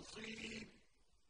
العظيم